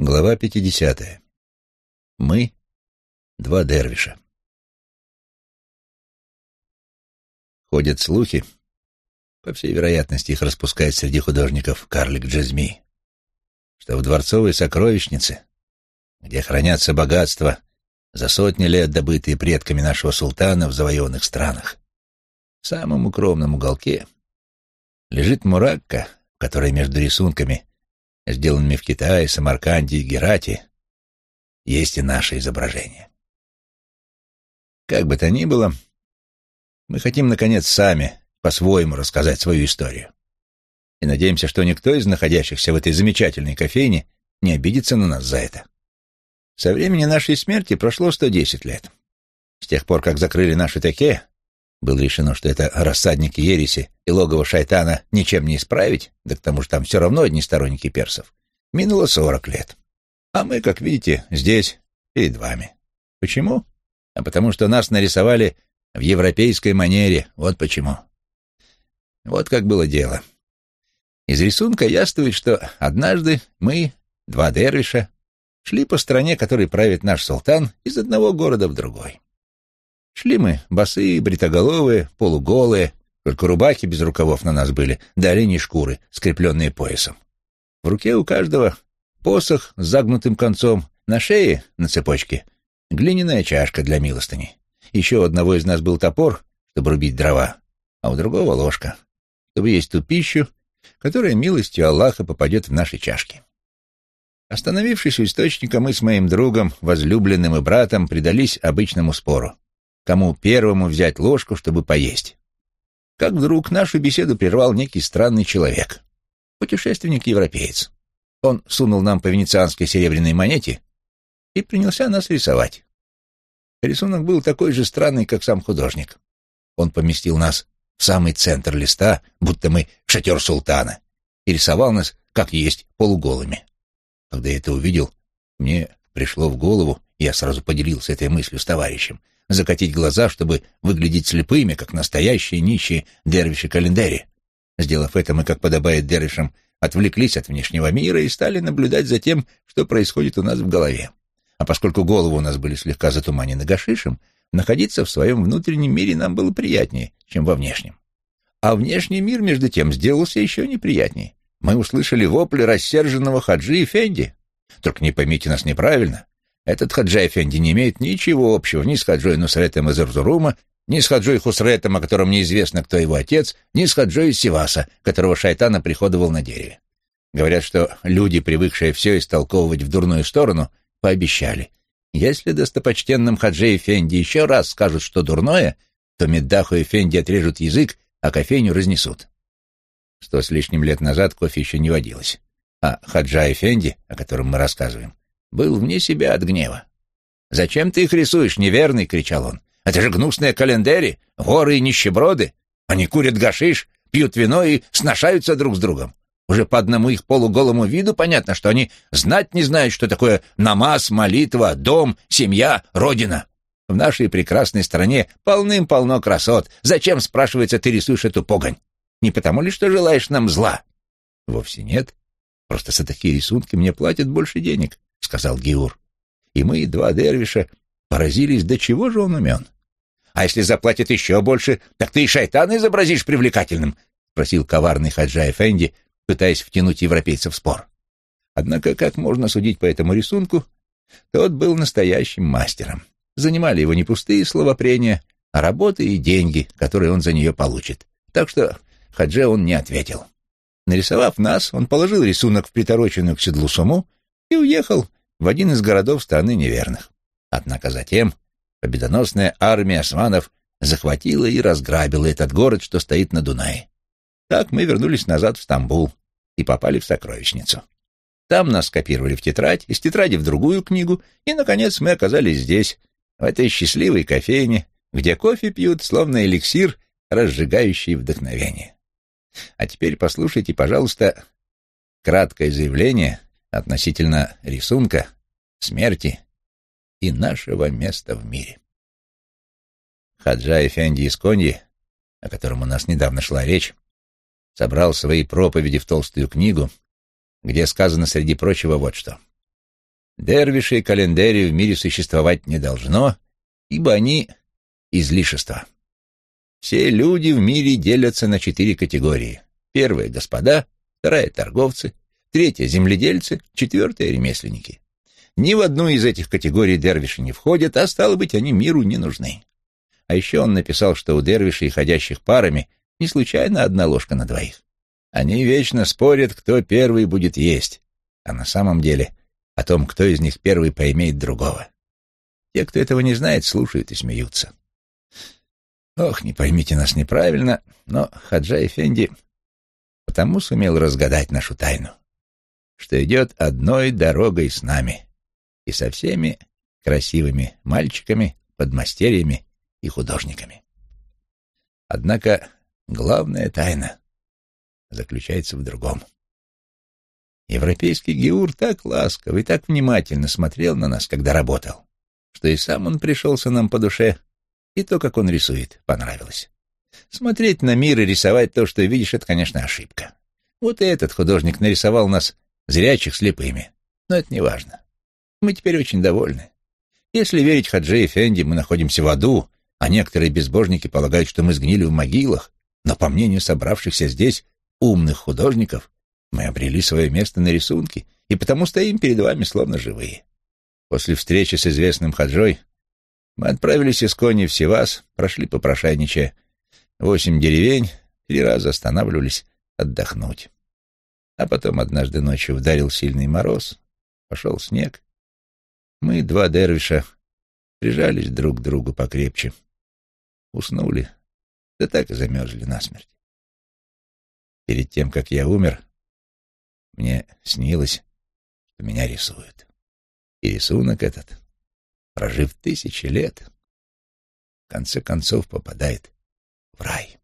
Глава 50. Мы — два дервиша. Ходят слухи, по всей вероятности их распускает среди художников карлик Джазми, что в дворцовой сокровищнице, где хранятся богатства, за сотни лет добытые предками нашего султана в завоеванных странах, в самом укромном уголке лежит муракка, в которой между рисунками сделанными в Китае, Самарканде и Герате, есть и наше изображение. Как бы то ни было, мы хотим, наконец, сами по-своему рассказать свою историю. И надеемся, что никто из находящихся в этой замечательной кофейне не обидится на нас за это. Со времени нашей смерти прошло 110 лет. С тех пор, как закрыли наши таке, было решено, что это рассадник ереси и логово шайтана ничем не исправить, да к тому же там все равно одни сторонники персов. Минуло сорок лет. А мы, как видите, здесь, перед вами. Почему? А потому что нас нарисовали в европейской манере, вот почему. Вот как было дело. Из рисунка яствует, что однажды мы, два дервиша, шли по стране, которой правит наш султан, из одного города в другой. Шли мы босые, бритоголовые, полуголые, только рубахи без рукавов на нас были, да оленьи шкуры, скрепленные поясом. В руке у каждого посох с загнутым концом, на шее, на цепочке, глиняная чашка для милостыни. Еще у одного из нас был топор, чтобы рубить дрова, а у другого ложка, чтобы есть ту пищу, которая милостью Аллаха попадет в наши чашки. Остановившись у источника, мы с моим другом, возлюбленным и братом предались обычному спору кому первому взять ложку, чтобы поесть. Как вдруг нашу беседу прервал некий странный человек, путешественник-европеец. Он сунул нам по венецианской серебряной монете и принялся нас рисовать. Рисунок был такой же странный, как сам художник. Он поместил нас в самый центр листа, будто мы шатер султана, и рисовал нас, как есть, полуголыми. Когда я это увидел, мне пришло в голову, я сразу поделился этой мыслью с товарищем, закатить глаза, чтобы выглядеть слепыми, как настоящие нищие дервиши-календари. Сделав это, мы, как подобает дервишам, отвлеклись от внешнего мира и стали наблюдать за тем, что происходит у нас в голове. А поскольку головы у нас были слегка затуманены гашишем, находиться в своем внутреннем мире нам было приятнее, чем во внешнем. А внешний мир, между тем, сделался еще неприятнее. Мы услышали вопли рассерженного Хаджи и Фенди. Только не поймите нас неправильно. Этот Хаджай Эфенди не имеет ничего общего ни с Хаджой Нусретом из Эрзурума, ни с Хаджой Хусретом, о котором неизвестно, кто его отец, ни с Хаджой Сиваса, которого шайтан оприходовал на дереве. Говорят, что люди, привыкшие все истолковывать в дурную сторону, пообещали. Если достопочтенным Хаджи Эфенди еще раз скажут, что дурное, то Меддаху Эфенди отрежут язык, а кофейню разнесут. Сто с лишним лет назад кофе еще не водилось. А Хаджа Эфенди, о котором мы рассказываем, был вне себя от гнева. «Зачем ты их рисуешь, неверный?» — кричал он. «Это же гнусные календари, горы и нищеброды. Они курят гашиш, пьют вино и сношаются друг с другом. Уже по одному их полуголому виду понятно, что они знать не знают, что такое намаз, молитва, дом, семья, родина. В нашей прекрасной стране полным-полно красот. Зачем, спрашивается, ты рисуешь эту погонь? Не потому ли, что желаешь нам зла? Вовсе нет. Просто за такие рисунки мне платят больше денег. — сказал Гиур. И мы, два дервиша, поразились, до чего же он умен. «А если заплатят еще больше, так ты и шайтана изобразишь привлекательным», — спросил коварный Хаджа Эфенди, пытаясь втянуть европейцев в спор. Однако, как можно судить по этому рисунку, тот был настоящим мастером. Занимали его не пустые словопрения, а работы и деньги, которые он за нее получит. Так что Хадже он не ответил. Нарисовав нас, он положил рисунок в притороченную к седлу суму и уехал в один из городов страны неверных. Однако затем победоносная армия османов захватила и разграбила этот город, что стоит на Дунае. Так мы вернулись назад в Стамбул и попали в сокровищницу. Там нас скопировали в тетрадь, из тетради в другую книгу, и, наконец, мы оказались здесь, в этой счастливой кофейне, где кофе пьют, словно эликсир, разжигающий вдохновение. А теперь послушайте, пожалуйста, краткое заявление, относительно рисунка, смерти и нашего места в мире. Хаджа Эфенди из о котором у нас недавно шла речь, собрал свои проповеди в толстую книгу, где сказано, среди прочего, вот что. Дервишей календарию в мире существовать не должно, ибо они — излишества. Все люди в мире делятся на четыре категории. Первая — господа, вторая — торговцы, третья — земледельцы, четвертая — ремесленники. Ни в одну из этих категорий дервиши не входят, а стало быть, они миру не нужны. А еще он написал, что у дервишей, ходящих парами, не случайно одна ложка на двоих. Они вечно спорят, кто первый будет есть, а на самом деле о том, кто из них первый поимеет другого. Те, кто этого не знает, слушают и смеются. Ох, не поймите нас неправильно, но Хаджа Эфенди потому сумел разгадать нашу тайну, что идет одной дорогой с нами и со всеми красивыми мальчиками, подмастерьями и художниками. Однако главная тайна заключается в другом. Европейский Геур так ласково и так внимательно смотрел на нас, когда работал, что и сам он пришелся нам по душе, и то, как он рисует, понравилось. Смотреть на мир и рисовать то, что видишь, это, конечно, ошибка. Вот и этот художник нарисовал нас зрячих слепыми, но это не важно. Мы теперь очень довольны. Если верить Хаджи Эфенди, мы находимся в аду, а некоторые безбожники полагают, что мы сгнили в могилах, но, по мнению собравшихся здесь умных художников, мы обрели свое место на рисунке и потому стоим перед вами словно живые. После встречи с известным Хаджой мы отправились из Кони в Севас, прошли попрошайничая восемь деревень, три раза останавливались отдохнуть. А потом однажды ночью вдарил сильный мороз, пошел снег. Мы, два дервиша, прижались друг к другу покрепче, уснули, да так и замерзли насмерть. Перед тем, как я умер, мне снилось, что меня рисуют. И рисунок этот, прожив тысячи лет, в конце концов попадает в рай.